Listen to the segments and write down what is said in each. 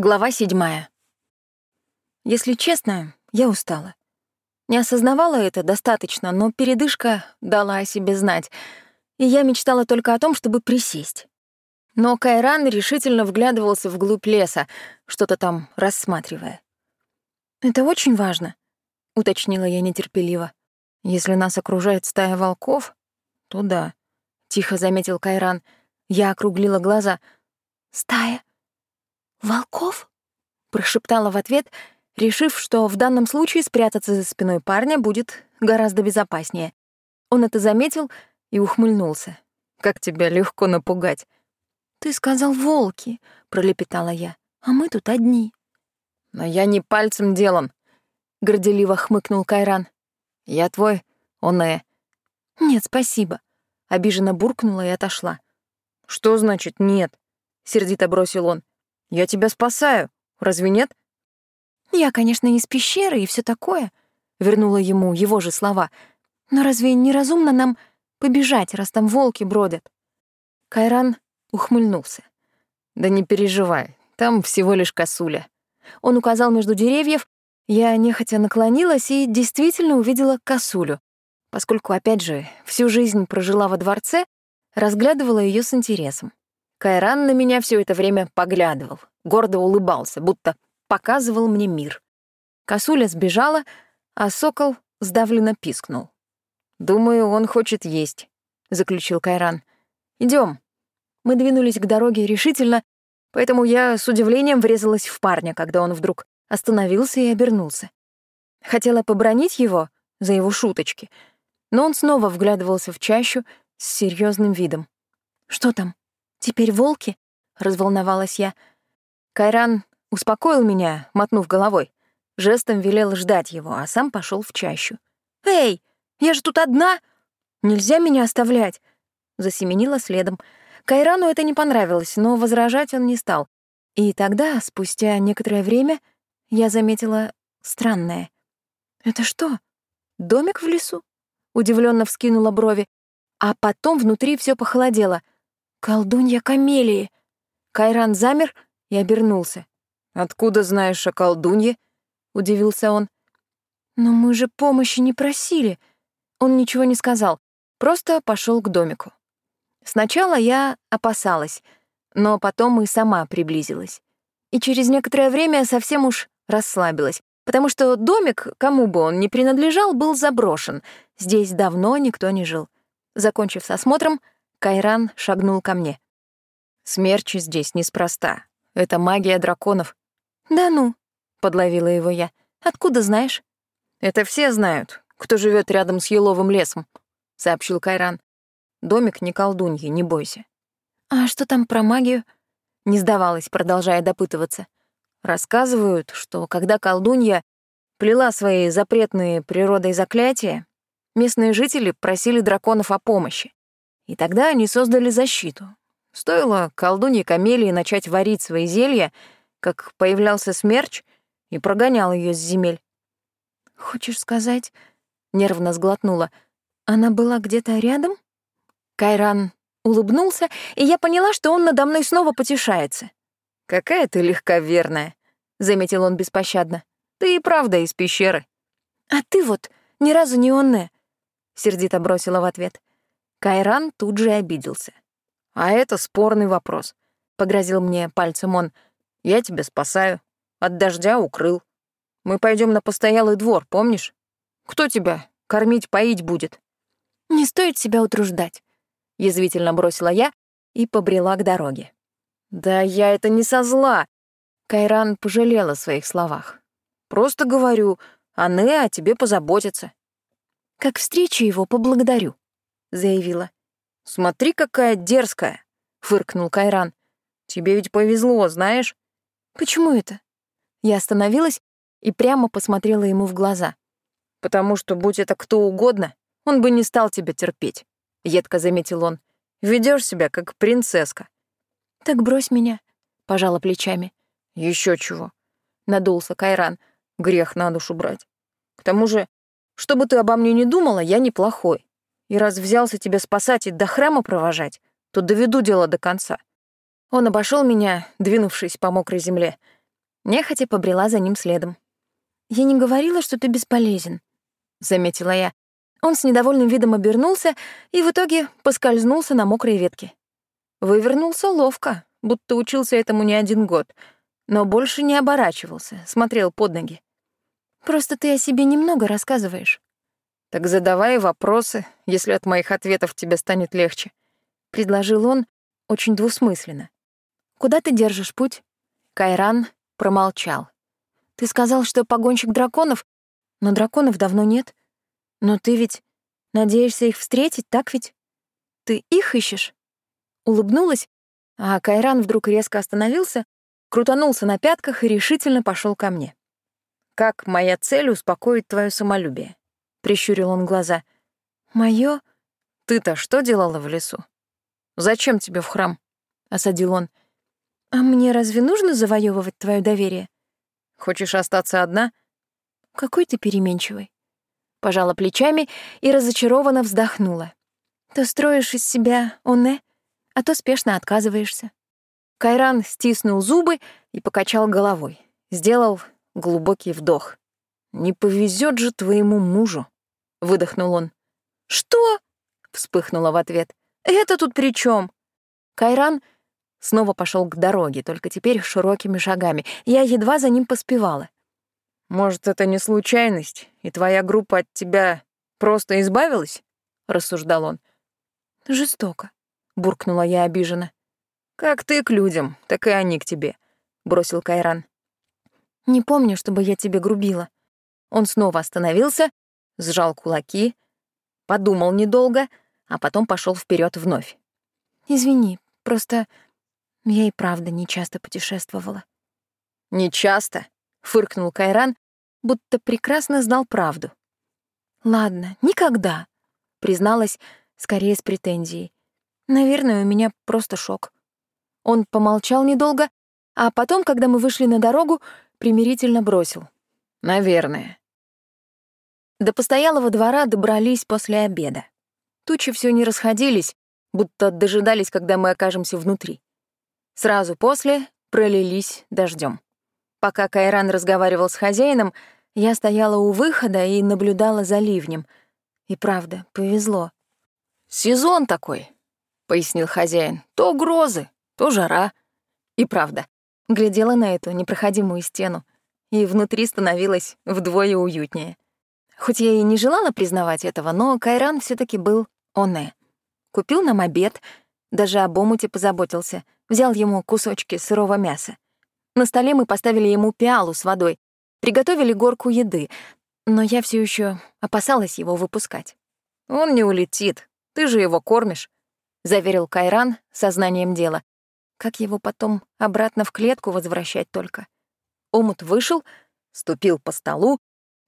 Глава седьмая. Если честно, я устала. Не осознавала это достаточно, но передышка дала о себе знать, и я мечтала только о том, чтобы присесть. Но Кайран решительно вглядывался вглубь леса, что-то там рассматривая. «Это очень важно», — уточнила я нетерпеливо. «Если нас окружает стая волков, то да», — тихо заметил Кайран. Я округлила глаза. «Стая волков?» — прошептала в ответ, решив, что в данном случае спрятаться за спиной парня будет гораздо безопаснее. Он это заметил и ухмыльнулся. «Как тебя легко напугать!» «Ты сказал волки», — пролепетала я, — «а мы тут одни». «Но я не пальцем делан», — горделиво хмыкнул Кайран. «Я твой, Оне». «Нет, спасибо», — обиженно буркнула и отошла. «Что значит «нет»?» — сердито бросил он. Я тебя спасаю, разве нет? Я, конечно, из пещеры и все такое, вернула ему его же слова. Но разве неразумно нам побежать, раз там волки бродят? Кайран ухмыльнулся. Да не переживай, там всего лишь косуля. Он указал между деревьев, я нехотя наклонилась и действительно увидела косулю, поскольку, опять же, всю жизнь прожила во дворце, разглядывала ее с интересом. Кайран на меня все это время поглядывал, гордо улыбался, будто показывал мне мир. Косуля сбежала, а сокол сдавленно пискнул. «Думаю, он хочет есть», — заключил Кайран. Идем. Мы двинулись к дороге решительно, поэтому я с удивлением врезалась в парня, когда он вдруг остановился и обернулся. Хотела побронить его за его шуточки, но он снова вглядывался в чащу с серьезным видом. «Что там?» «Теперь волки?» — разволновалась я. Кайран успокоил меня, мотнув головой. Жестом велел ждать его, а сам пошел в чащу. «Эй, я же тут одна! Нельзя меня оставлять!» Засеменила следом. Кайрану это не понравилось, но возражать он не стал. И тогда, спустя некоторое время, я заметила странное. «Это что, домик в лесу?» Удивленно вскинула брови, а потом внутри все похолодело — «Колдунья Камелии!» Кайран замер и обернулся. «Откуда знаешь о колдунье?» — удивился он. «Но мы же помощи не просили». Он ничего не сказал, просто пошел к домику. Сначала я опасалась, но потом и сама приблизилась. И через некоторое время совсем уж расслабилась, потому что домик, кому бы он ни принадлежал, был заброшен. Здесь давно никто не жил. Закончив с осмотром, Кайран шагнул ко мне. «Смерчи здесь неспроста. Это магия драконов». «Да ну», — подловила его я. «Откуда знаешь?» «Это все знают, кто живет рядом с еловым лесом», — сообщил Кайран. «Домик не колдуньи, не бойся». «А что там про магию?» Не сдавалась, продолжая допытываться. Рассказывают, что когда колдунья плела свои запретные природой заклятия, местные жители просили драконов о помощи. И тогда они создали защиту. Стоило колдунье Камелии начать варить свои зелья, как появлялся смерч и прогонял ее с земель. «Хочешь сказать...» — нервно сглотнула. «Она была где-то рядом?» Кайран улыбнулся, и я поняла, что он надо мной снова потешается. «Какая ты легковерная», — заметил он беспощадно. «Ты и правда из пещеры». «А ты вот ни разу не онне», — сердито бросила в ответ. Кайран тут же обиделся. «А это спорный вопрос», — погрозил мне пальцем он. «Я тебя спасаю. От дождя укрыл. Мы пойдем на постоялый двор, помнишь? Кто тебя кормить, поить будет?» «Не стоит себя утруждать», — язвительно бросила я и побрела к дороге. «Да я это не со зла», — Кайран пожалел о своих словах. «Просто говорю, Анне о тебе позаботится». «Как встречу его, поблагодарю», — заявила. «Смотри, какая дерзкая!» — фыркнул Кайран. «Тебе ведь повезло, знаешь?» «Почему это?» Я остановилась и прямо посмотрела ему в глаза. «Потому что, будь это кто угодно, он бы не стал тебя терпеть», — едко заметил он. Ведешь себя, как принцесска». «Так брось меня», — пожала плечами. Еще чего», — надулся Кайран. «Грех на душу брать. К тому же, что бы ты обо мне не думала, я неплохой. И раз взялся тебя спасать и до храма провожать, то доведу дело до конца. Он обошел меня, двинувшись по мокрой земле. Нехотя побрела за ним следом. «Я не говорила, что ты бесполезен», — заметила я. Он с недовольным видом обернулся и в итоге поскользнулся на мокрой ветке. Вывернулся ловко, будто учился этому не один год, но больше не оборачивался, смотрел под ноги. «Просто ты о себе немного рассказываешь». «Так задавай вопросы, если от моих ответов тебе станет легче», — предложил он очень двусмысленно. «Куда ты держишь путь?» Кайран промолчал. «Ты сказал, что погонщик драконов, но драконов давно нет. Но ты ведь надеешься их встретить, так ведь? Ты их ищешь?» Улыбнулась, а Кайран вдруг резко остановился, крутанулся на пятках и решительно пошел ко мне. «Как моя цель успокоить твое самолюбие?» — прищурил он глаза. «Моё?» «Ты-то что делала в лесу? Зачем тебе в храм?» — осадил он. «А мне разве нужно завоевывать твое доверие?» «Хочешь остаться одна?» «Какой ты переменчивый». Пожала плечами и разочарованно вздохнула. «То строишь из себя оне, а то спешно отказываешься». Кайран стиснул зубы и покачал головой. Сделал глубокий вдох. «Не повезет же твоему мужу», — выдохнул он. «Что?» — вспыхнула в ответ. «Это тут при чем? Кайран снова пошел к дороге, только теперь широкими шагами. Я едва за ним поспевала. «Может, это не случайность, и твоя группа от тебя просто избавилась?» — рассуждал он. «Жестоко», — буркнула я обиженно. «Как ты к людям, так и они к тебе», — бросил Кайран. «Не помню, чтобы я тебе грубила». Он снова остановился, сжал кулаки, подумал недолго, а потом пошел вперед вновь. «Извини, просто я и правда не часто путешествовала». «Не часто?» — фыркнул Кайран, будто прекрасно знал правду. «Ладно, никогда», — призналась скорее с претензией. «Наверное, у меня просто шок». Он помолчал недолго, а потом, когда мы вышли на дорогу, примирительно бросил. «Наверное». До постоялого двора добрались после обеда. Тучи все не расходились, будто дожидались, когда мы окажемся внутри. Сразу после пролились дождем. Пока Кайран разговаривал с хозяином, я стояла у выхода и наблюдала за ливнем. И правда, повезло. «Сезон такой», — пояснил хозяин. «То грозы, то жара». И правда, глядела на эту непроходимую стену, и внутри становилось вдвое уютнее. Хоть я и не желала признавать этого, но Кайран все таки был оне. Купил нам обед, даже об омуте позаботился, взял ему кусочки сырого мяса. На столе мы поставили ему пиалу с водой, приготовили горку еды, но я все еще опасалась его выпускать. «Он не улетит, ты же его кормишь», — заверил Кайран сознанием дела. Как его потом обратно в клетку возвращать только? Омут вышел, ступил по столу,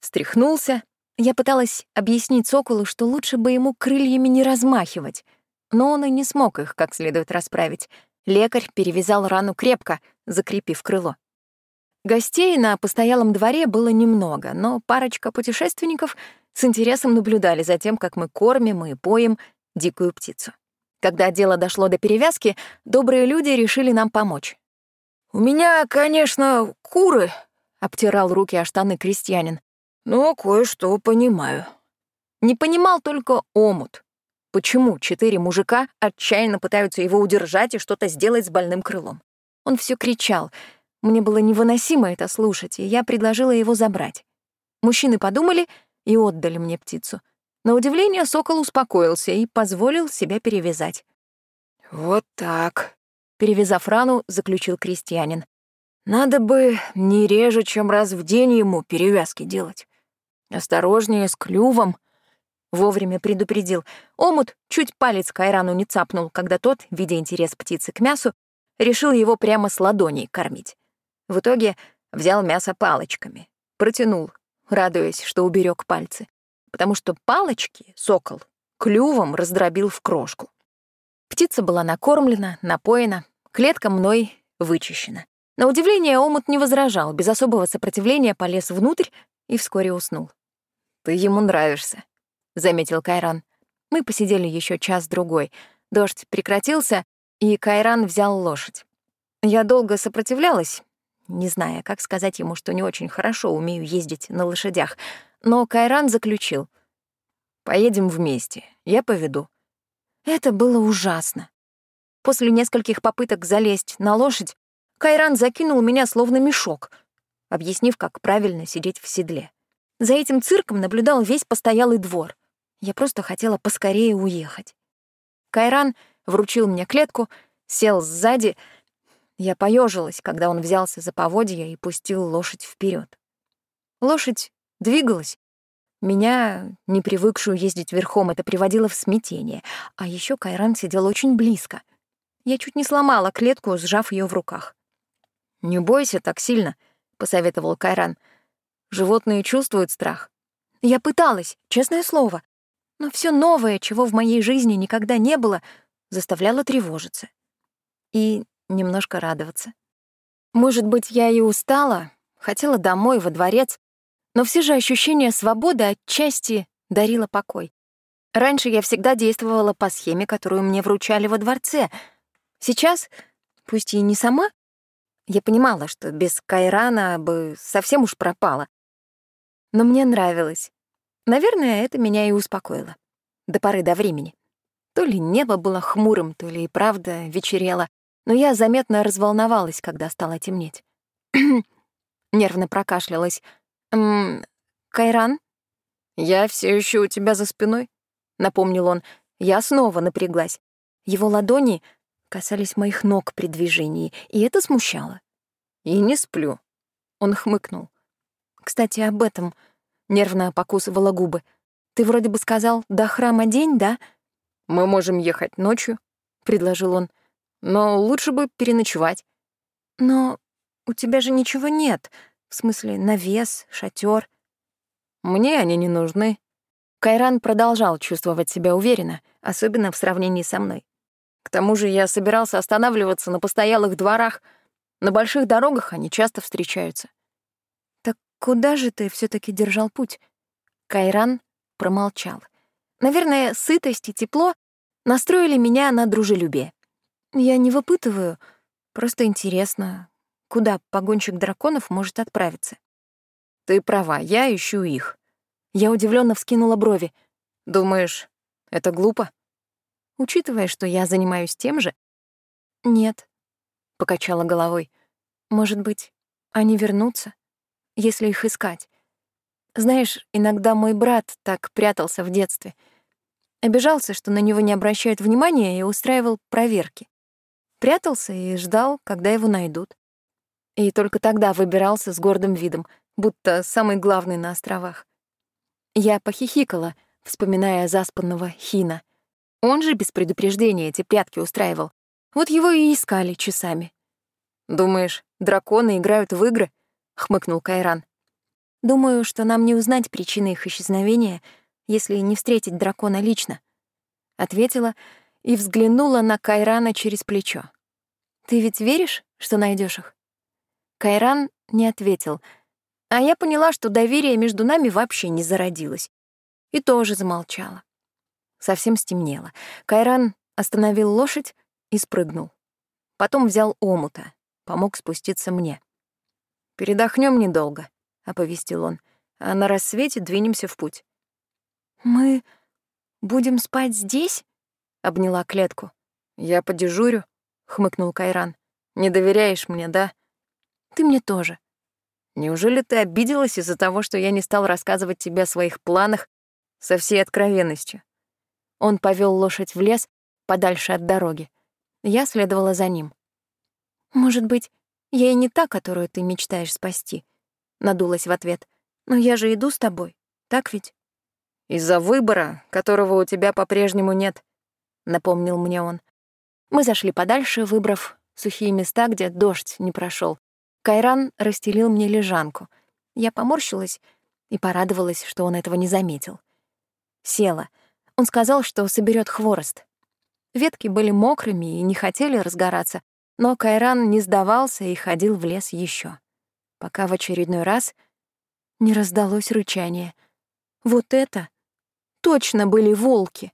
встряхнулся. Я пыталась объяснить Соколу, что лучше бы ему крыльями не размахивать, но он и не смог их как следует расправить — Лекарь перевязал рану крепко, закрепив крыло. Гостей на постоялом дворе было немного, но парочка путешественников с интересом наблюдали за тем, как мы кормим и поем дикую птицу. Когда дело дошло до перевязки, добрые люди решили нам помочь. «У меня, конечно, куры», — обтирал руки о штаны крестьянин, «но кое-что понимаю». Не понимал только омут. Почему четыре мужика отчаянно пытаются его удержать и что-то сделать с больным крылом? Он все кричал. Мне было невыносимо это слушать, и я предложила его забрать. Мужчины подумали и отдали мне птицу. На удивление сокол успокоился и позволил себя перевязать. «Вот так», — перевязав рану, заключил крестьянин. «Надо бы не реже, чем раз в день ему перевязки делать. Осторожнее с клювом», Вовремя предупредил. Омут чуть палец Кайрану не цапнул, когда тот, видя интерес птицы к мясу, решил его прямо с ладоней кормить. В итоге взял мясо палочками, протянул, радуясь, что уберег пальцы, потому что палочки сокол клювом раздробил в крошку. Птица была накормлена, напоена, клетка мной вычищена. На удивление омут не возражал, без особого сопротивления полез внутрь и вскоре уснул. «Ты ему нравишься», заметил Кайран. Мы посидели еще час-другой. Дождь прекратился, и Кайран взял лошадь. Я долго сопротивлялась, не зная, как сказать ему, что не очень хорошо умею ездить на лошадях, но Кайран заключил. «Поедем вместе, я поведу». Это было ужасно. После нескольких попыток залезть на лошадь, Кайран закинул меня словно мешок, объяснив, как правильно сидеть в седле. За этим цирком наблюдал весь постоялый двор. Я просто хотела поскорее уехать. Кайран вручил мне клетку, сел сзади. Я поежилась, когда он взялся за поводья и пустил лошадь вперед. Лошадь двигалась. Меня, не привыкшую ездить верхом, это приводило в смятение. А еще Кайран сидел очень близко. Я чуть не сломала клетку, сжав ее в руках. «Не бойся так сильно», — посоветовал Кайран. Животные чувствуют страх. Я пыталась, честное слово. Но все новое, чего в моей жизни никогда не было, заставляло тревожиться. И немножко радоваться. Может быть, я и устала, хотела домой, во дворец, но все же ощущение свободы отчасти дарило покой. Раньше я всегда действовала по схеме, которую мне вручали во дворце. Сейчас, пусть и не сама, я понимала, что без Кайрана бы совсем уж пропала но мне нравилось. Наверное, это меня и успокоило. До поры до времени. То ли небо было хмурым, то ли и правда вечерело, но я заметно разволновалась, когда стало темнеть. Нервно прокашлялась. «М Кайран?» «Я все еще у тебя за спиной», — напомнил он. Я снова напряглась. Его ладони касались моих ног при движении, и это смущало. «И не сплю», — он хмыкнул. Кстати, об этом нервно покусывала губы. Ты вроде бы сказал, до храма день, да? Мы можем ехать ночью, предложил он. Но лучше бы переночевать. Но у тебя же ничего нет. В смысле, навес, шатер. Мне они не нужны. Кайран продолжал чувствовать себя уверенно, особенно в сравнении со мной. К тому же я собирался останавливаться на постоялых дворах. На больших дорогах они часто встречаются. «Куда же ты все таки держал путь?» Кайран промолчал. Наверное, сытость и тепло настроили меня на дружелюбие. Я не выпытываю, просто интересно, куда погонщик драконов может отправиться. Ты права, я ищу их. Я удивленно вскинула брови. Думаешь, это глупо? Учитывая, что я занимаюсь тем же? Нет, покачала головой. Может быть, они вернутся? Если их искать. Знаешь, иногда мой брат так прятался в детстве. Обижался, что на него не обращают внимания, и устраивал проверки. Прятался и ждал, когда его найдут. И только тогда выбирался с гордым видом, будто самый главный на островах. Я похихикала, вспоминая заспанного Хина. Он же без предупреждения эти прятки устраивал. Вот его и искали часами. Думаешь, драконы играют в игры? Хмыкнул Кайран. Думаю, что нам не узнать причины их исчезновения, если не встретить дракона лично, ответила и взглянула на Кайрана через плечо. Ты ведь веришь, что найдешь их? Кайран не ответил, а я поняла, что доверие между нами вообще не зародилось, и тоже замолчала. Совсем стемнело. Кайран остановил лошадь и спрыгнул. Потом взял омута, помог спуститься мне. Передохнем недолго, оповестил он. А на рассвете двинемся в путь. Мы будем спать здесь? обняла клетку. Я подежурю, хмыкнул Кайран. Не доверяешь мне, да? Ты мне тоже. Неужели ты обиделась из-за того, что я не стал рассказывать тебе о своих планах со всей откровенностью? Он повел лошадь в лес, подальше от дороги. Я следовала за ним. Может быть, я и не та, которую ты мечтаешь спасти, надулась в ответ. Но я же иду с тобой, так ведь? Из-за выбора, которого у тебя по-прежнему нет, напомнил мне он. Мы зашли подальше, выбрав сухие места, где дождь не прошел. Кайран расстелил мне лежанку. Я поморщилась и порадовалась, что он этого не заметил. Села. Он сказал, что соберет хворост. Ветки были мокрыми и не хотели разгораться, но Кайран не сдавался и ходил в лес еще, пока в очередной раз не раздалось рычание. Вот это точно были волки.